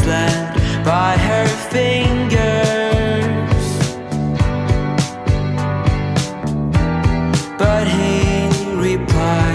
Led by her fingers. But he replied.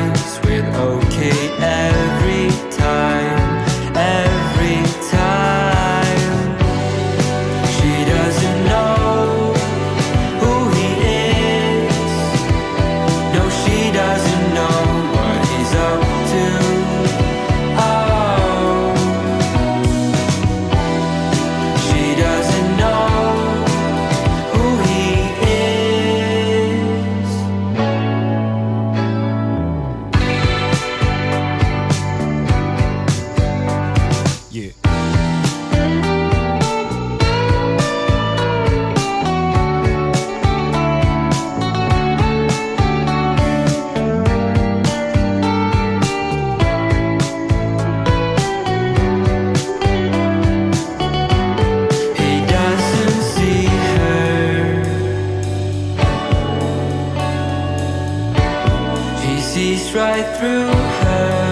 sees right through her.